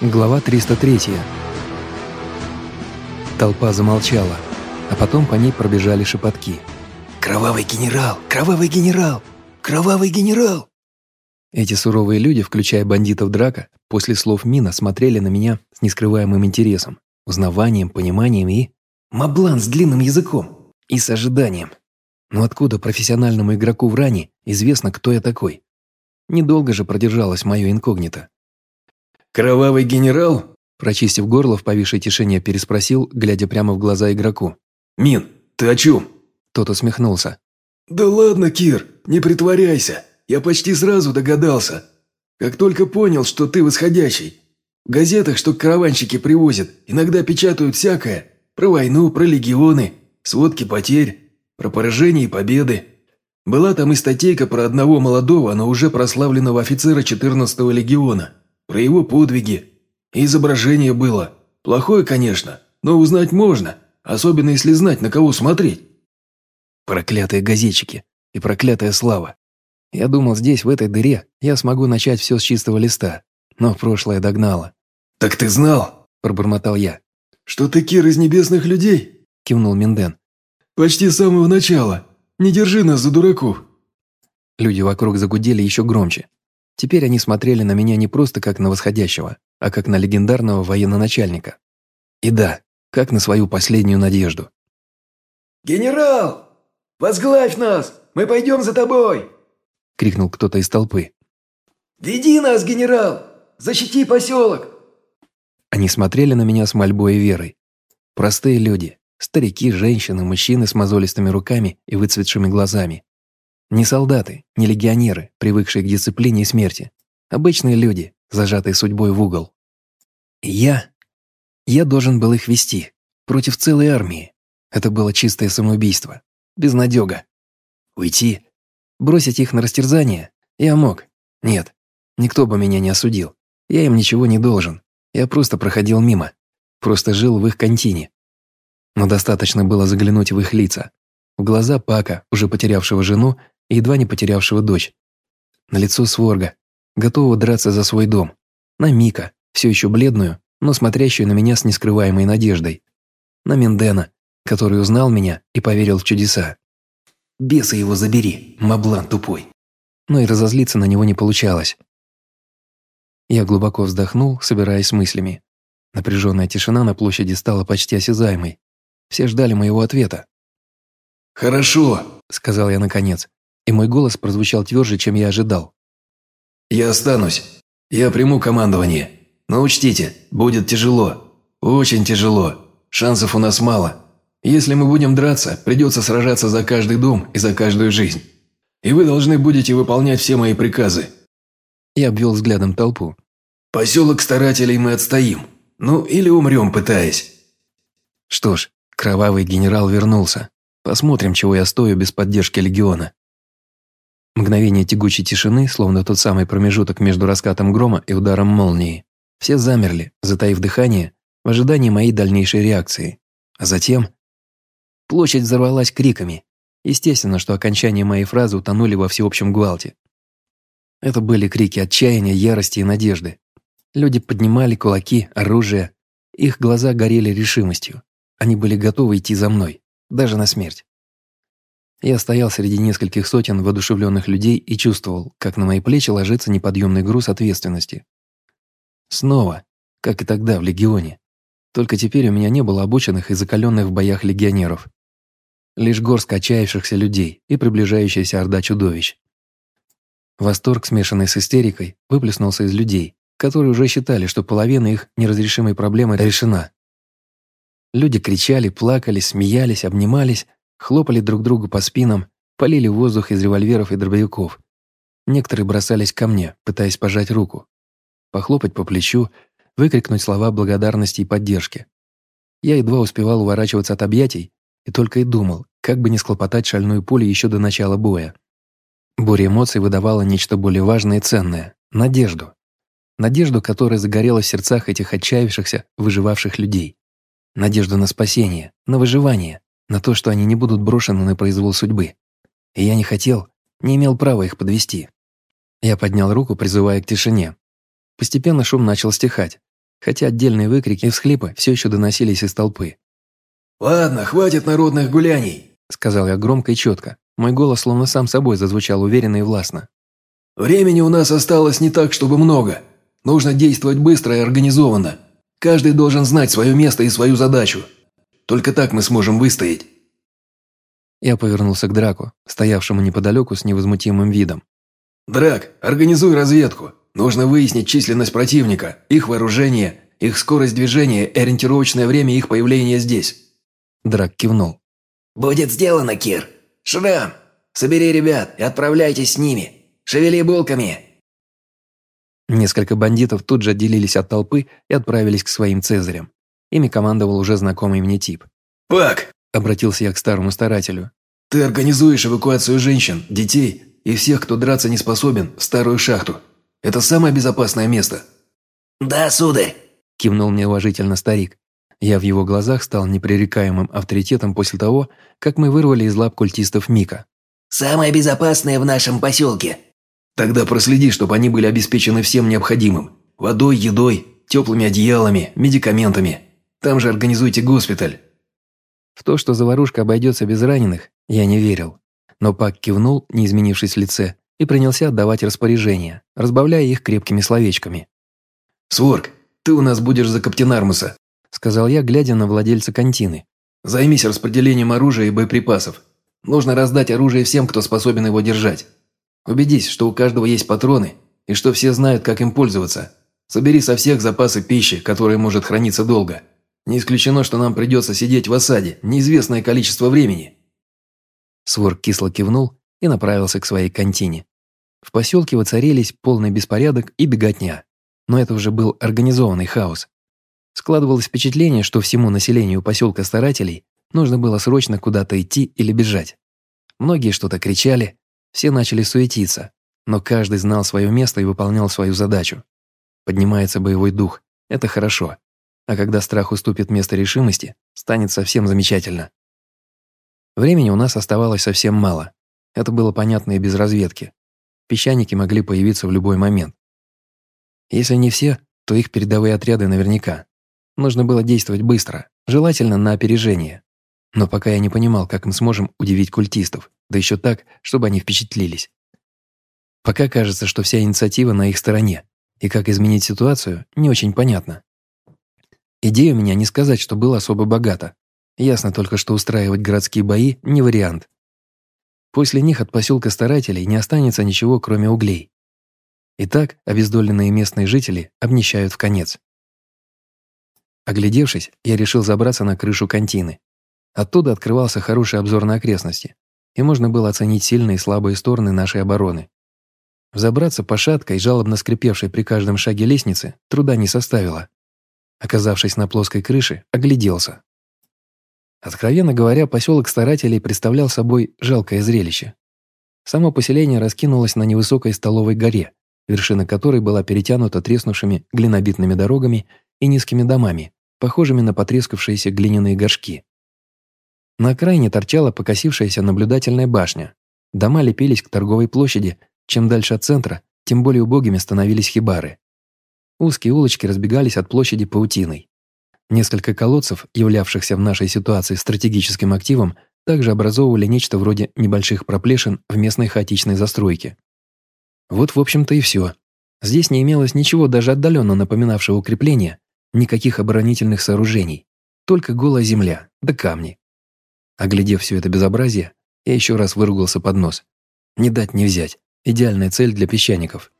Глава 303. Толпа замолчала, а потом по ней пробежали шепотки. «Кровавый генерал! Кровавый генерал! Кровавый генерал!» Эти суровые люди, включая бандитов Драка, после слов Мина смотрели на меня с нескрываемым интересом, узнаванием, пониманием и... Маблан с длинным языком! И с ожиданием. Но откуда профессиональному игроку в ране известно, кто я такой? Недолго же продержалось мое инкогнито. «Кровавый генерал?» Прочистив горло в повисшей тишине, переспросил, глядя прямо в глаза игроку. «Мин, ты о чем?» Тот усмехнулся. «Да ладно, Кир, не притворяйся. Я почти сразу догадался. Как только понял, что ты восходящий. В газетах, что караванщики привозят, иногда печатают всякое. Про войну, про легионы, сводки потерь, про поражения и победы. Была там и статейка про одного молодого, но уже прославленного офицера 14-го легиона. Про его подвиги. Изображение было. Плохое, конечно, но узнать можно, особенно если знать, на кого смотреть. Проклятые газетчики и проклятая слава. Я думал, здесь, в этой дыре, я смогу начать все с чистого листа, но прошлое догнало. «Так ты знал?» – пробормотал я. «Что ты Кир из небесных людей?» – кивнул Минден. «Почти с самого начала. Не держи нас за дураков». Люди вокруг загудели еще громче. Теперь они смотрели на меня не просто как на восходящего, а как на легендарного военачальника. И да, как на свою последнюю надежду. «Генерал! Возглавь нас! Мы пойдем за тобой!» — крикнул кто-то из толпы. «Веди нас, генерал! Защити поселок!» Они смотрели на меня с мольбой и верой. Простые люди, старики, женщины, мужчины с мозолистыми руками и выцветшими глазами. Не солдаты, не легионеры, привыкшие к дисциплине и смерти. Обычные люди, зажатые судьбой в угол. Я... Я должен был их вести. Против целой армии. Это было чистое самоубийство. Безнадега. Уйти Бросить их на растерзание? Я мог. Нет, никто бы меня не осудил. Я им ничего не должен. Я просто проходил мимо. Просто жил в их контине. Но достаточно было заглянуть в их лица. В глаза Пака, уже потерявшего жену едва не потерявшего дочь. На лицо Сворга, готового драться за свой дом. На Мика, все еще бледную, но смотрящую на меня с нескрываемой надеждой. На Мендена, который узнал меня и поверил в чудеса. Беса его забери, маблан тупой. Но и разозлиться на него не получалось. Я глубоко вздохнул, собираясь с мыслями. Напряженная тишина на площади стала почти осязаемой. Все ждали моего ответа. «Хорошо», — сказал я наконец, и мой голос прозвучал тверже, чем я ожидал. «Я останусь. Я приму командование. Но учтите, будет тяжело. Очень тяжело. Шансов у нас мало. Если мы будем драться, придется сражаться за каждый дом и за каждую жизнь. И вы должны будете выполнять все мои приказы». Я обвел взглядом толпу. «Поселок старателей мы отстоим. Ну, или умрем, пытаясь». Что ж, кровавый генерал вернулся. Посмотрим, чего я стою без поддержки легиона. Мгновение тягучей тишины, словно тот самый промежуток между раскатом грома и ударом молнии. Все замерли, затаив дыхание, в ожидании моей дальнейшей реакции. А затем Площадь взорвалась криками. Естественно, что окончания моей фразы утонули во всеобщем гвалте. Это были крики отчаяния, ярости и надежды. Люди поднимали кулаки, оружие. Их глаза горели решимостью. Они были готовы идти за мной, даже на смерть. Я стоял среди нескольких сотен воодушевленных людей и чувствовал, как на мои плечи ложится неподъемный груз ответственности. Снова, как и тогда в Легионе. Только теперь у меня не было обученных и закаленных в боях легионеров. Лишь горстка отчаявшихся людей и приближающаяся орда чудовищ. Восторг, смешанный с истерикой, выплеснулся из людей, которые уже считали, что половина их неразрешимой проблемы решена. Люди кричали, плакали, смеялись, обнимались, хлопали друг другу по спинам, полили воздух из револьверов и дробовиков. Некоторые бросались ко мне, пытаясь пожать руку, похлопать по плечу, выкрикнуть слова благодарности и поддержки. Я едва успевал уворачиваться от объятий и только и думал, как бы не склопотать шальную пулю еще до начала боя. Буря эмоций выдавала нечто более важное и ценное – надежду. Надежду, которая загорела в сердцах этих отчаявшихся, выживавших людей. Надежду на спасение, на выживание, на то, что они не будут брошены на произвол судьбы. И я не хотел, не имел права их подвести. Я поднял руку, призывая к тишине. Постепенно шум начал стихать, хотя отдельные выкрики и всхлипы все еще доносились из толпы. «Ладно, хватит народных гуляний», — сказал я громко и четко. Мой голос словно сам собой зазвучал уверенно и властно. «Времени у нас осталось не так, чтобы много. Нужно действовать быстро и организованно. Каждый должен знать свое место и свою задачу. Только так мы сможем выстоять». Я повернулся к Драку, стоявшему неподалеку с невозмутимым видом. «Драк, организуй разведку. Нужно выяснить численность противника, их вооружение, их скорость движения и ориентировочное время их появления здесь». Драк кивнул. «Будет сделано, Кир. Шрам, собери ребят и отправляйтесь с ними. Шевели булками!» Несколько бандитов тут же отделились от толпы и отправились к своим цезарям. Ими командовал уже знакомый мне тип. «Пак!» – обратился я к старому старателю. «Ты организуешь эвакуацию женщин, детей и всех, кто драться не способен, в старую шахту. Это самое безопасное место». «Да, сударь!» – кивнул мне уважительно старик. Я в его глазах стал непререкаемым авторитетом после того, как мы вырвали из лап культистов Мика. «Самое безопасное в нашем поселке». «Тогда проследи, чтобы они были обеспечены всем необходимым. Водой, едой, теплыми одеялами, медикаментами. Там же организуйте госпиталь». В то, что заварушка обойдется без раненых, я не верил. Но Пак кивнул, не изменившись в лице, и принялся отдавать распоряжения, разбавляя их крепкими словечками. «Сворк, ты у нас будешь за Каптенармуса сказал я, глядя на владельца контины. «Займись распределением оружия и боеприпасов. Нужно раздать оружие всем, кто способен его держать. Убедись, что у каждого есть патроны и что все знают, как им пользоваться. Собери со всех запасы пищи, которая может храниться долго. Не исключено, что нам придется сидеть в осаде неизвестное количество времени». Сворк кисло кивнул и направился к своей контине. В поселке воцарились полный беспорядок и беготня. Но это уже был организованный хаос. Складывалось впечатление, что всему населению поселка старателей нужно было срочно куда-то идти или бежать. Многие что-то кричали, все начали суетиться, но каждый знал свое место и выполнял свою задачу. Поднимается боевой дух, это хорошо. А когда страх уступит место решимости, станет совсем замечательно. Времени у нас оставалось совсем мало. Это было понятно и без разведки. Песчаники могли появиться в любой момент. Если не все, то их передовые отряды наверняка. Нужно было действовать быстро, желательно на опережение. Но пока я не понимал, как мы сможем удивить культистов, да еще так, чтобы они впечатлились. Пока кажется, что вся инициатива на их стороне, и как изменить ситуацию, не очень понятно. Идея у меня не сказать, что было особо богато. Ясно только, что устраивать городские бои – не вариант. После них от поселка старателей не останется ничего, кроме углей. Итак, обездоленные местные жители обнищают в конец. Оглядевшись, я решил забраться на крышу контины. Оттуда открывался хороший обзор на окрестности, и можно было оценить сильные и слабые стороны нашей обороны. Взобраться по шаткой, жалобно скрипевшей при каждом шаге лестницы, труда не составило. Оказавшись на плоской крыше, огляделся. Откровенно говоря, поселок старателей представлял собой жалкое зрелище. Само поселение раскинулось на невысокой столовой горе, вершина которой была перетянута треснувшими глинобитными дорогами и низкими домами, похожими на потрескавшиеся глиняные горшки. На окраине торчала покосившаяся наблюдательная башня. Дома лепились к торговой площади, чем дальше от центра, тем более убогими становились хибары. Узкие улочки разбегались от площади паутиной. Несколько колодцев, являвшихся в нашей ситуации стратегическим активом, также образовывали нечто вроде небольших проплешин в местной хаотичной застройке. Вот, в общем-то, и все. Здесь не имелось ничего даже отдаленно напоминавшего укрепления, Никаких оборонительных сооружений, только голая земля, да камни. Оглядев все это безобразие, я еще раз выругался под нос. Не дать не взять. Идеальная цель для песчаников.